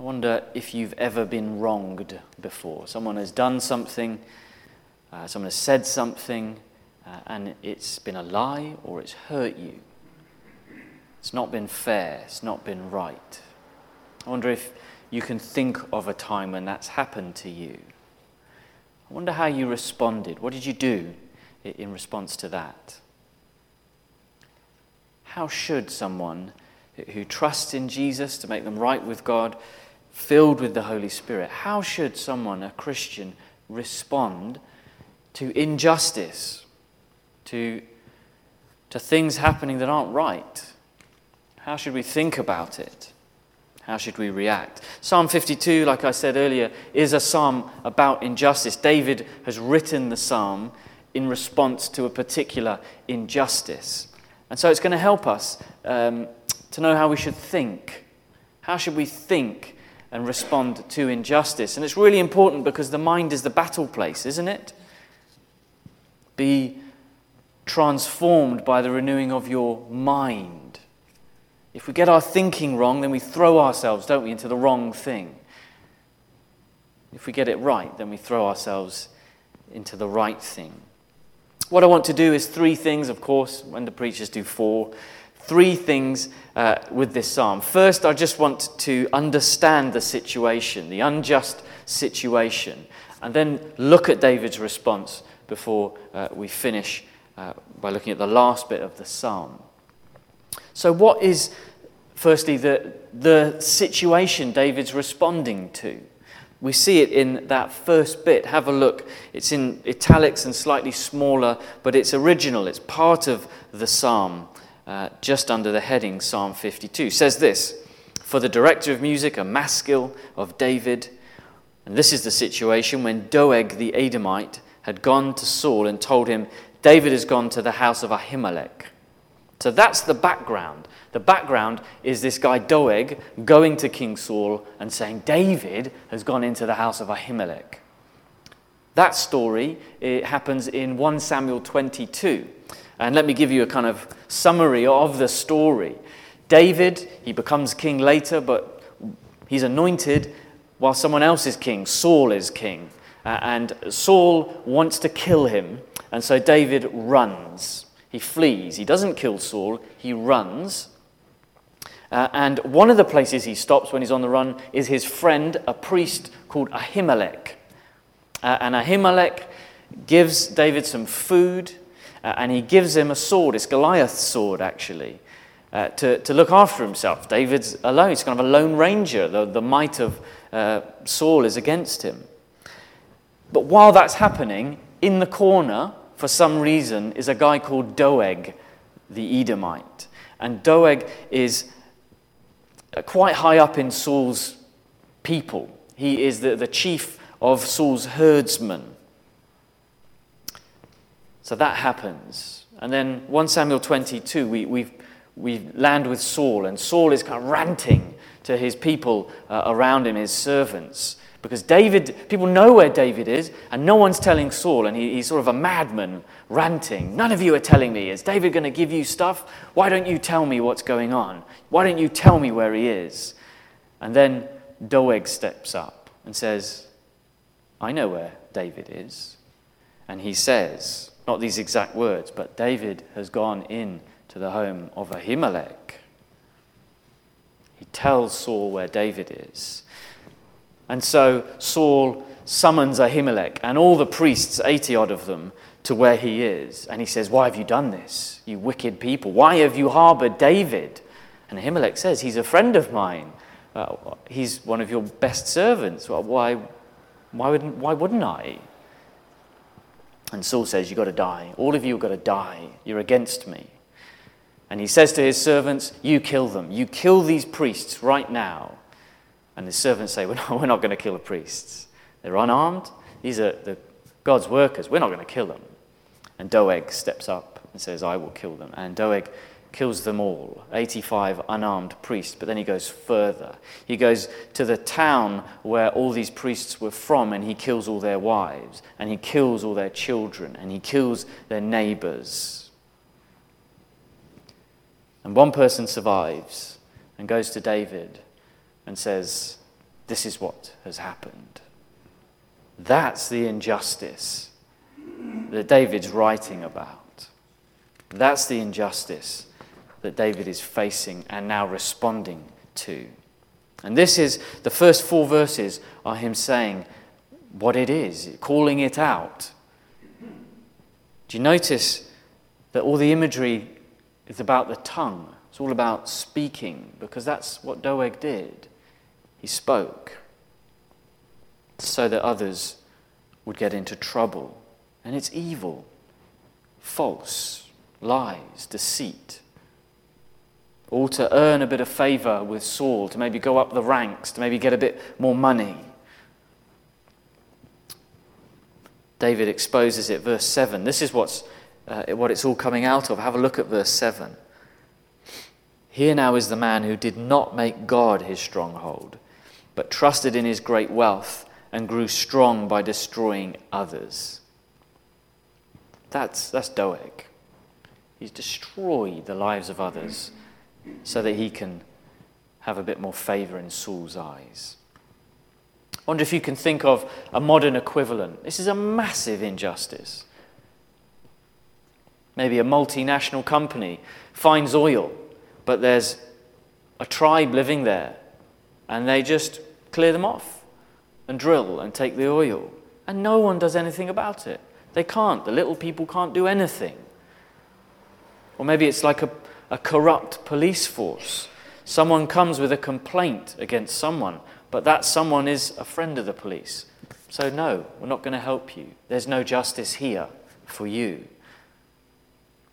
I wonder if you've ever been wronged before. Someone has done something, uh, someone has said something, uh, and it's been a lie or it's hurt you. It's not been fair, it's not been right. I wonder if you can think of a time when that's happened to you. I wonder how you responded. What did you do in response to that? How should someone who trusts in Jesus to make them right with God, filled with the Holy Spirit, how should someone, a Christian, respond to injustice, to, to things happening that aren't right? How should we think about it? How should we react? Psalm 52, like I said earlier, is a psalm about injustice. David has written the psalm in response to a particular injustice. And so it's going to help us um, to know how we should think. How should we think and respond to injustice? And it's really important because the mind is the battle place, isn't it? Be transformed by the renewing of your mind. If we get our thinking wrong, then we throw ourselves, don't we, into the wrong thing. If we get it right, then we throw ourselves into the right thing. What I want to do is three things, of course, when the preachers do four. Three things uh, with this psalm. First, I just want to understand the situation, the unjust situation, and then look at David's response before uh, we finish uh, by looking at the last bit of the psalm. So, what is, firstly, the, the situation David's responding to? We see it in that first bit. Have a look. It's in italics and slightly smaller, but it's original. It's part of the psalm, uh, just under the heading Psalm 52. Says this For the director of music, a maskil of David. And this is the situation when Doeg the Edomite had gone to Saul and told him, David has gone to the house of Ahimelech. So that's the background. The background is this guy Doeg going to King Saul and saying, David has gone into the house of Ahimelech. That story it happens in 1 Samuel 22. And let me give you a kind of summary of the story. David, he becomes king later, but he's anointed while someone else is king. Saul is king. Uh, and Saul wants to kill him, and so David runs. He flees. He doesn't kill Saul, he runs. Uh, and one of the places he stops when he's on the run is his friend, a priest called Ahimelech. Uh, and Ahimelech gives David some food, uh, and he gives him a sword. It's Goliath's sword, actually, uh, to, to look after himself. David's alone. He's kind of a lone ranger. The, the might of uh, Saul is against him. But while that's happening, in the corner, for some reason, is a guy called Doeg, the Edomite. And Doeg is uh, quite high up in Saul's people. He is the, the chief of Saul's herdsmen. So that happens. And then 1 Samuel 22, we, we we land with Saul, and Saul is kind of ranting to his people uh, around him, his servants. Because David, people know where David is, and no one's telling Saul, and he, he's sort of a madman ranting. None of you are telling me. Is David going to give you stuff? Why don't you tell me what's going on? Why don't you tell me where he is? And then Doeg steps up and says, I know where David is. And he says, not these exact words, but David has gone in to the home of Ahimelech. He tells Saul where David is. And so Saul summons Ahimelech and all the priests, 80 odd of them, to where he is. And he says, Why have you done this, you wicked people? Why have you harbored David? And Ahimelech says, He's a friend of mine. Uh, he's one of your best servants. Well, why, why, wouldn't, why wouldn't I? And Saul says, You've got to die. All of you have got to die. You're against me. And he says to his servants, You kill them. You kill these priests right now. And the servants say, We're not, we're not going to kill the priests. They're unarmed. These are the God's workers. We're not going to kill them. And Doeg steps up and says, I will kill them. And Doeg kills them all 85 unarmed priests. But then he goes further. He goes to the town where all these priests were from and he kills all their wives. And he kills all their children. And he kills their neighbors. And one person survives and goes to David and says, this is what has happened. That's the injustice that David's writing about. That's the injustice that David is facing and now responding to. And this is the first four verses are him saying what it is, calling it out. Do you notice that all the imagery is about the tongue? It's all about speaking because that's what Doeg did. He spoke so that others would get into trouble. And it's evil, false, lies, deceit. All to earn a bit of favor with Saul, to maybe go up the ranks, to maybe get a bit more money. David exposes it, verse 7. This is what's, uh, what it's all coming out of. Have a look at verse 7. Here now is the man who did not make God his stronghold, but trusted in his great wealth and grew strong by destroying others. That's, that's Doeg. He's destroyed the lives of others so that he can have a bit more favor in Saul's eyes. I wonder if you can think of a modern equivalent. This is a massive injustice. Maybe a multinational company finds oil, but there's a tribe living there, and they just clear them off and drill and take the oil, and no one does anything about it. They can't. The little people can't do anything. Or maybe it's like a a corrupt police force. Someone comes with a complaint against someone, but that someone is a friend of the police. So, no, we're not going to help you. There's no justice here for you.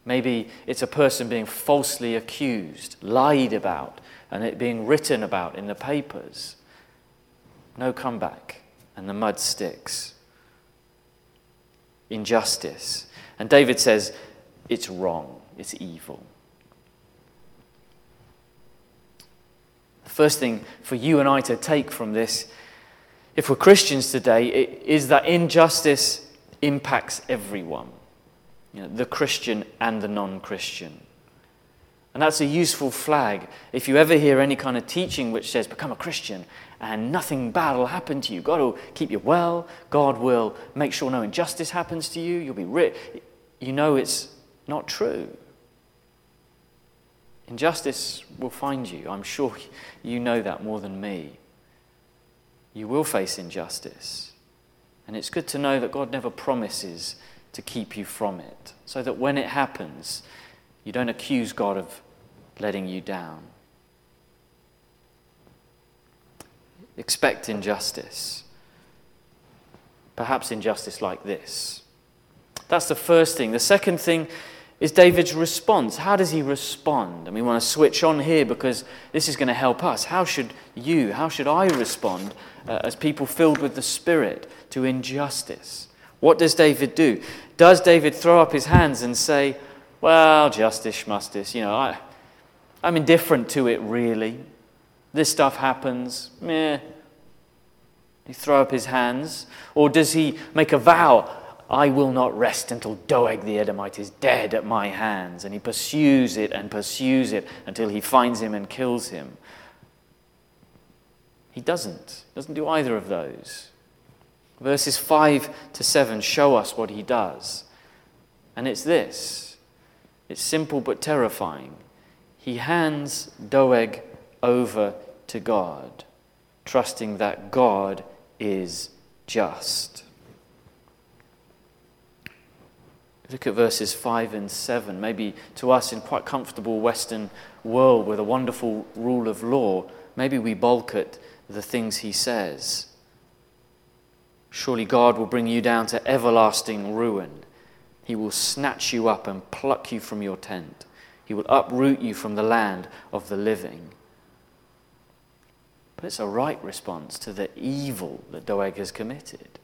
Maybe it's a person being falsely accused, lied about, and it being written about in the papers. No comeback, and the mud sticks. Injustice. And David says, it's wrong, it's evil. First thing for you and I to take from this, if we're Christians today, is that injustice impacts everyone you know, the Christian and the non Christian. And that's a useful flag. If you ever hear any kind of teaching which says, become a Christian and nothing bad will happen to you, God will keep you well, God will make sure no injustice happens to you, you'll be rich, you know it's not true. Injustice will find you. I'm sure you know that more than me. You will face injustice. And it's good to know that God never promises to keep you from it, so that when it happens, you don't accuse God of letting you down. Expect injustice. Perhaps injustice like this. That's the first thing. The second thing is David's response. How does he respond? And we want to switch on here because this is going to help us. How should you, how should I respond uh, as people filled with the Spirit to injustice? What does David do? Does David throw up his hands and say, Well, justice, justice, you know, I, I'm indifferent to it really. This stuff happens, meh. He throw up his hands? Or does he make a vow? I will not rest until Doeg the Edomite is dead at my hands. And he pursues it and pursues it until he finds him and kills him. He doesn't. He doesn't do either of those. Verses 5 to 7 show us what he does. And it's this it's simple but terrifying. He hands Doeg over to God, trusting that God is just. Look at verses 5 and 7. Maybe to us in quite comfortable Western world with a wonderful rule of law, maybe we balk at the things he says. Surely God will bring you down to everlasting ruin. He will snatch you up and pluck you from your tent. He will uproot you from the land of the living. But it's a right response to the evil that Doeg has committed.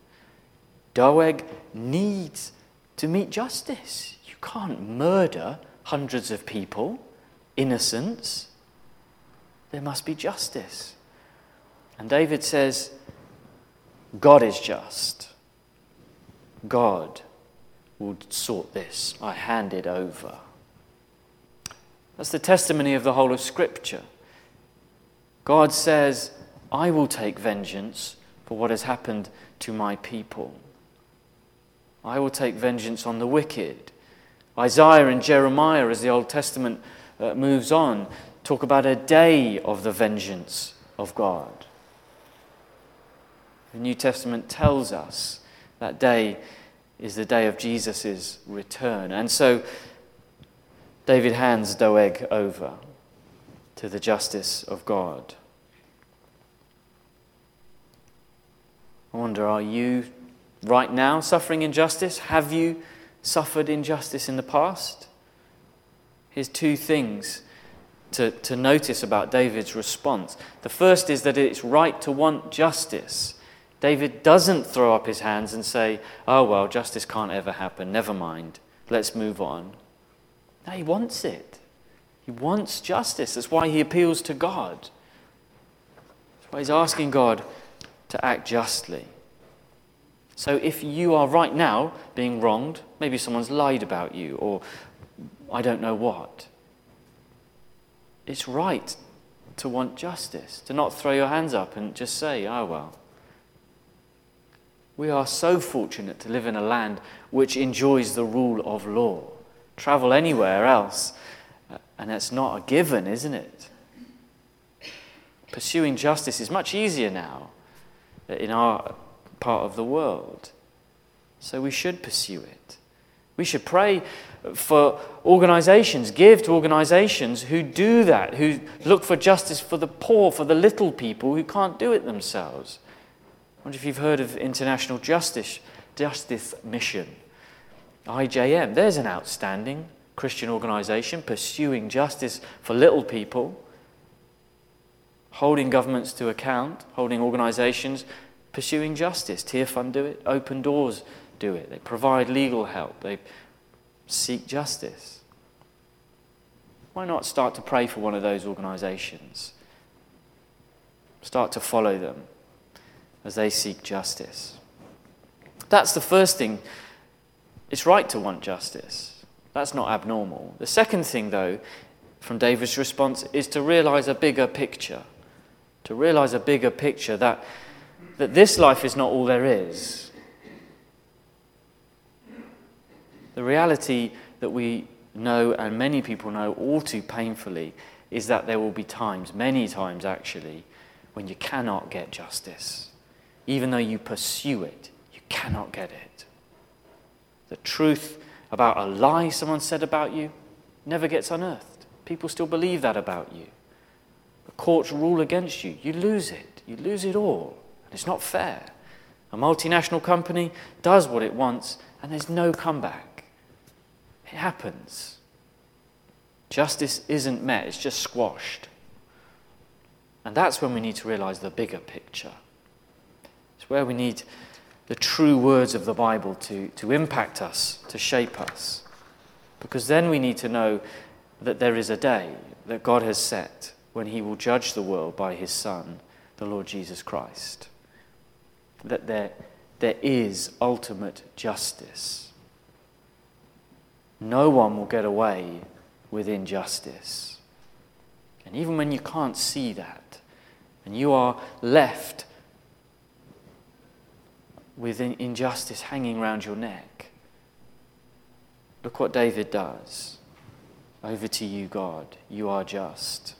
Doeg needs to meet justice. You can't murder hundreds of people, innocents. There must be justice. And David says, God is just. God will sort this. I hand it over. That's the testimony of the whole of Scripture. God says, I will take vengeance for what has happened to my people. I will take vengeance on the wicked. Isaiah and Jeremiah, as the Old Testament uh, moves on, talk about a day of the vengeance of God. The New Testament tells us that day is the day of Jesus' return. And so David hands Doeg over to the justice of God. I wonder, are you right now suffering injustice? Have you suffered injustice in the past? Here's two things to, to notice about David's response. The first is that it's right to want justice. David doesn't throw up his hands and say, oh, well, justice can't ever happen, never mind, let's move on. No, he wants it. He wants justice. That's why he appeals to God. That's why he's asking God to act justly. So if you are right now being wronged, maybe someone's lied about you, or I don't know what, it's right to want justice, to not throw your hands up and just say, oh well. We are so fortunate to live in a land which enjoys the rule of law. Travel anywhere else, uh, and that's not a given, isn't it? Pursuing justice is much easier now in our part of the world. So we should pursue it. We should pray for organizations, give to organizations who do that, who look for justice for the poor, for the little people who can't do it themselves. I wonder if you've heard of International Justice, Justice Mission, IJM. There's an outstanding Christian organization pursuing justice for little people, holding governments to account, holding organizations pursuing justice. Tearfund do it, Open Doors do it. They provide legal help, they seek justice. Why not start to pray for one of those organizations? Start to follow them as they seek justice. That's the first thing. It's right to want justice. That's not abnormal. The second thing, though, from David's response is to realize a bigger picture. To realize a bigger picture that that this life is not all there is. The reality that we know, and many people know all too painfully, is that there will be times, many times actually, when you cannot get justice. Even though you pursue it, you cannot get it. The truth about a lie someone said about you never gets unearthed. People still believe that about you. The courts rule against you. You lose it. You lose it all. It's not fair. A multinational company does what it wants, and there's no comeback. It happens. Justice isn't met, it's just squashed. And that's when we need to realize the bigger picture. It's where we need the true words of the Bible to, to impact us, to shape us. Because then we need to know that there is a day that God has set when He will judge the world by His Son, the Lord Jesus Christ that there, there is ultimate justice. No one will get away with injustice. And even when you can't see that, and you are left with injustice hanging around your neck, look what David does. Over to you, God. You are just.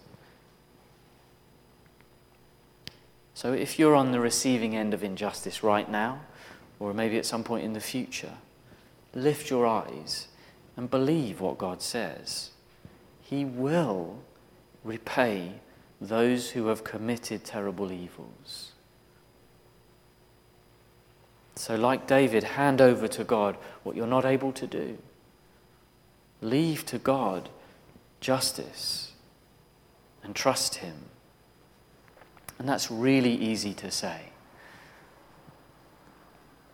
So if you're on the receiving end of injustice right now, or maybe at some point in the future, lift your eyes and believe what God says. He will repay those who have committed terrible evils. So, like David, hand over to God what you're not able to do. Leave to God justice and trust Him. And that's really easy to say.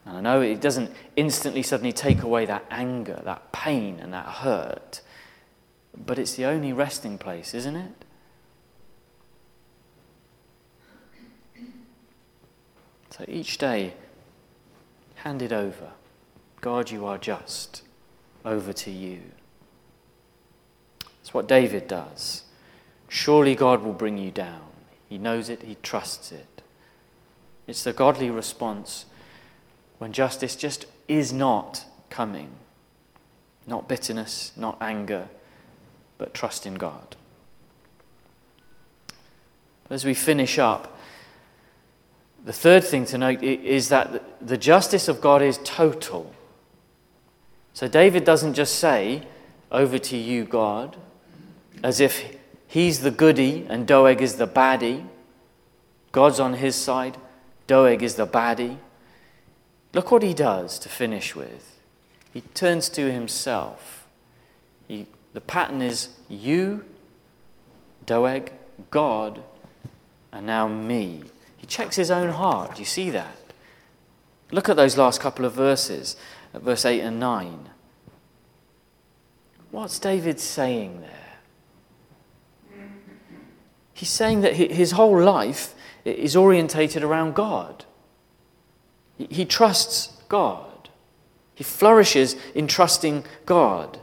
And I know it doesn't instantly suddenly take away that anger, that pain, and that hurt, but it's the only resting place, isn't it? So each day, hand it over. God, you are just. Over to you. That's what David does. Surely God will bring you down. He knows it, he trusts it. It's the godly response when justice just is not coming. Not bitterness, not anger, but trust in God. As we finish up, the third thing to note is that the justice of God is total. So David doesn't just say, Over to you, God, as if he's the goody and Doeg is the baddie. God's on his side, Doeg is the baddie. Look what he does to finish with. He turns to himself. He, the pattern is you, Doeg, God, and now me. He checks his own heart. Do you see that? Look at those last couple of verses, verse 8 and 9. What's David saying there? He's saying that his whole life is orientated around God. He trusts God. He flourishes in trusting God.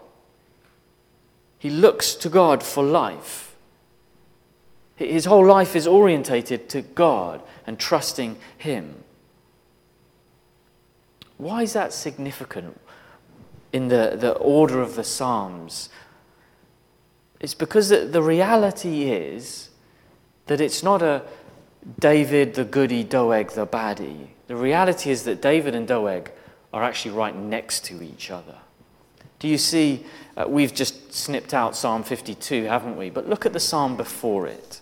He looks to God for life. His whole life is orientated to God and trusting Him. Why is that significant in the, the order of the Psalms? It's because the, the reality is that it's not a David the goody, Doeg the baddie. The reality is that David and Doeg are actually right next to each other. Do you see? Uh, we've just snipped out Psalm 52, haven't we? But look at the psalm before it.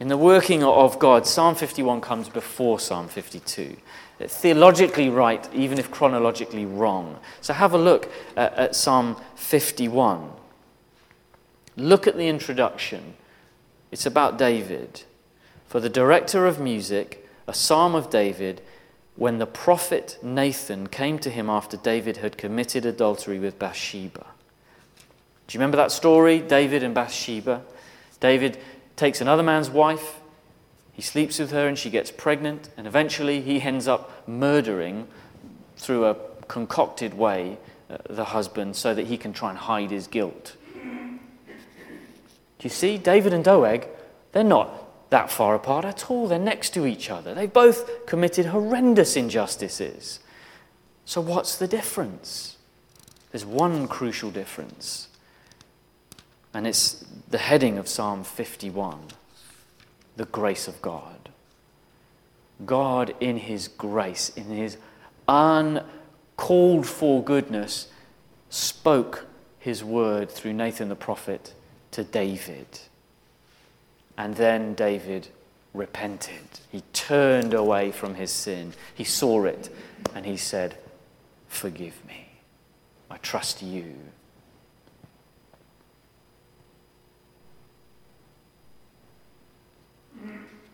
In the working of God, Psalm 51 comes before Psalm 52. It's theologically right, even if chronologically wrong. So have a look at, at Psalm 51. Look at the introduction. It's about David. For the director of music, a psalm of David, when the prophet Nathan came to him after David had committed adultery with Bathsheba. Do you remember that story, David and Bathsheba? David takes another man's wife, he sleeps with her, and she gets pregnant, and eventually he ends up murdering through a concocted way uh, the husband so that he can try and hide his guilt. You see? David and Doeg, they're not that far apart at all. They're next to each other. They've both committed horrendous injustices. So, what's the difference? There's one crucial difference, and it's the heading of Psalm 51 the grace of God. God, in His grace, in His uncalled for goodness, spoke His word through Nathan the prophet to David. And then David repented. He turned away from his sin. He saw it and he said, Forgive me. I trust you.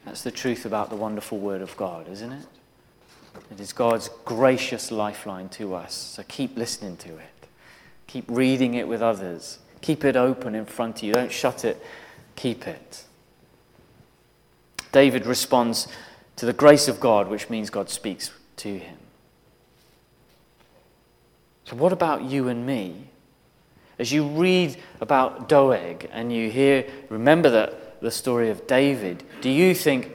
That's the truth about the wonderful Word of God, isn't it? It is God's gracious lifeline to us. So keep listening to it. Keep reading it with others. Keep it open in front of you. Don't shut it, keep it. David responds to the grace of God, which means God speaks to him. So, what about you and me? As you read about Doeg and you hear, remember that the story of David, do you think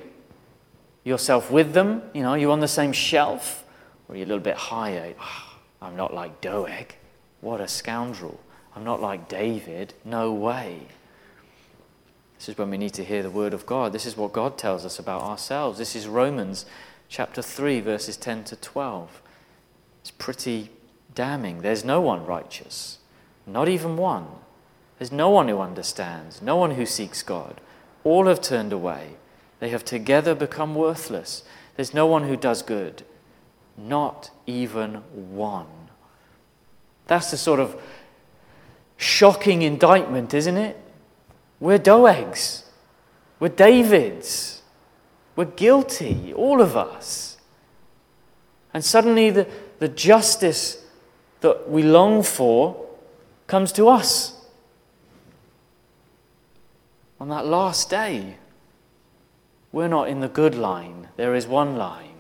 yourself with them? You know, are you on the same shelf? Or are you a little bit higher? Oh, I'm not like Doeg. What a scoundrel. I'm not like David. No way. This is when we need to hear the word of God. This is what God tells us about ourselves. This is Romans chapter 3, verses 10 to 12. It's pretty damning. There's no one righteous, not even one. There's no one who understands, no one who seeks God. All have turned away. They have together become worthless. There's no one who does good, not even one. That's the sort of shocking indictment, isn't it? We're Doegs. We're Davids. We're guilty, all of us. And suddenly the, the justice that we long for comes to us. On that last day, we're not in the good line, there is one line.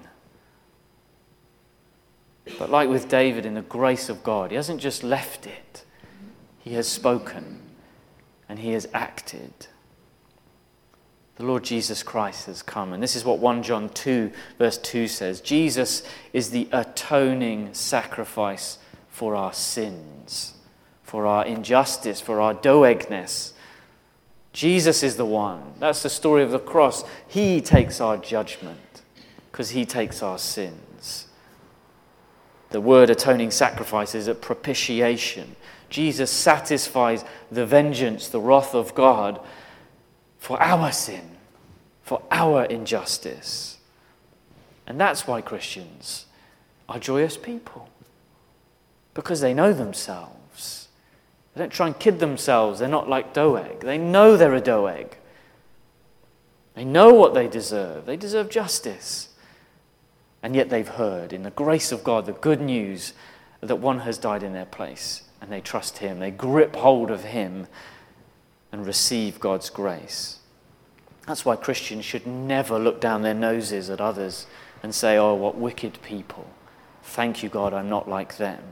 But like with David, in the grace of God, he hasn't just left it, he has spoken and he has acted. The Lord Jesus Christ has come. And this is what 1 John 2, verse 2 says Jesus is the atoning sacrifice for our sins, for our injustice, for our doegness. Jesus is the one. That's the story of the cross. He takes our judgment because he takes our sins. The word atoning sacrifice is a propitiation. Jesus satisfies the vengeance, the wrath of God for our sin, for our injustice. And that's why Christians are joyous people, because they know themselves. They don't try and kid themselves. They're not like Doeg. They know they're a Doeg. They know what they deserve. They deserve justice. And yet they've heard, in the grace of God, the good news that one has died in their place. And they trust Him. They grip hold of Him and receive God's grace. That's why Christians should never look down their noses at others and say, Oh, what wicked people. Thank you, God, I'm not like them.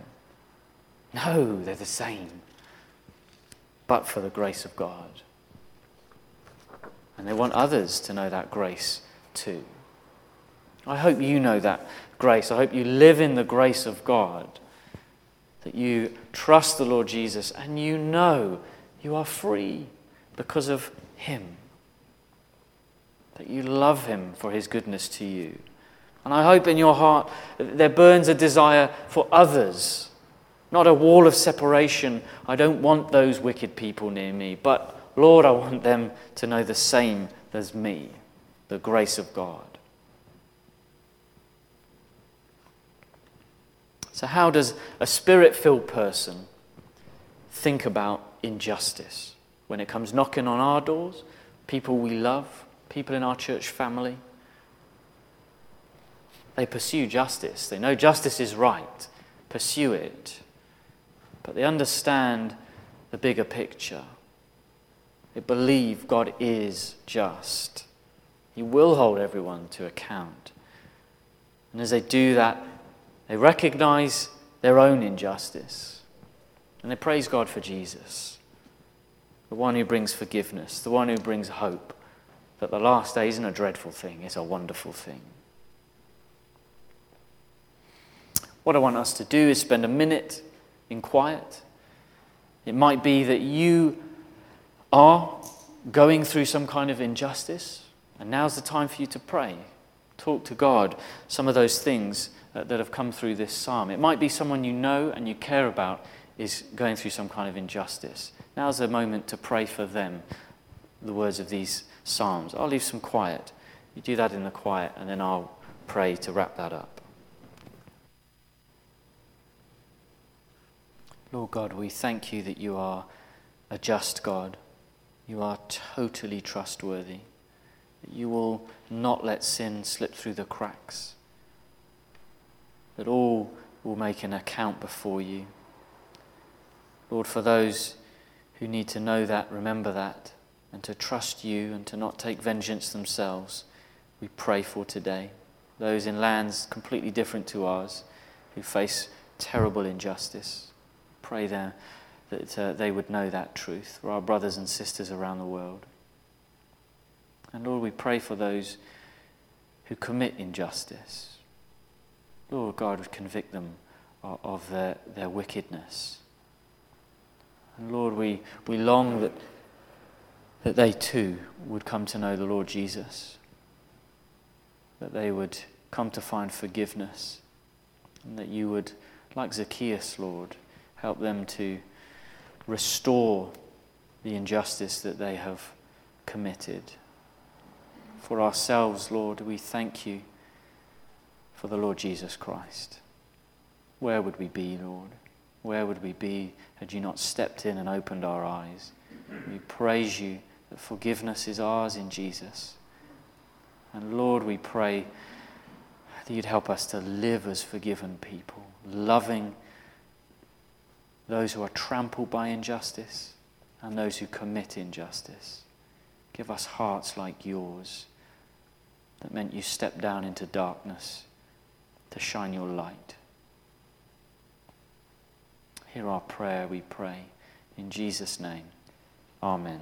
No, they're the same, but for the grace of God. And they want others to know that grace too. I hope you know that grace. I hope you live in the grace of God, that you trust the Lord Jesus and you know you are free because of Him that you love him for his goodness to you. And I hope in your heart there burns a desire for others, not a wall of separation. I don't want those wicked people near me, but Lord, I want them to know the same as me, the grace of God. So, how does a spirit filled person think about injustice when it comes knocking on our doors, people we love? people in our church family. They pursue justice. They know justice is right, pursue it. But they understand the bigger picture. They believe God is just. He will hold everyone to account. And as they do that, they recognize their own injustice. And they praise God for Jesus, the one who brings forgiveness, the one who brings hope, that the last day isn't a dreadful thing, it's a wonderful thing. What I want us to do is spend a minute in quiet. It might be that you are going through some kind of injustice, and now's the time for you to pray. Talk to God some of those things that, that have come through this psalm. It might be someone you know and you care about is going through some kind of injustice. Now's the moment to pray for them, the words of these Psalms. I'll leave some quiet. You do that in the quiet, and then I'll pray to wrap that up. Lord God, we thank you that you are a just God. You are totally trustworthy. You will not let sin slip through the cracks. That all will make an account before you. Lord, for those who need to know that, remember that and to trust you and to not take vengeance themselves, we pray for today. Those in lands completely different to ours who face terrible injustice, pray there that uh, they would know that truth for our brothers and sisters around the world. And Lord, we pray for those who commit injustice. Lord God would convict them of, of their, their wickedness. And Lord, we, we long that that they too would come to know the Lord Jesus, that they would come to find forgiveness, and that you would, like Zacchaeus, Lord, help them to restore the injustice that they have committed. For ourselves, Lord, we thank you for the Lord Jesus Christ. Where would we be, Lord? Where would we be had you not stepped in and opened our eyes? We praise you that forgiveness is ours in Jesus. And Lord, we pray that you'd help us to live as forgiven people, loving those who are trampled by injustice and those who commit injustice. Give us hearts like yours that meant you stepped down into darkness to shine your light. Hear our prayer, we pray. In Jesus' name, amen.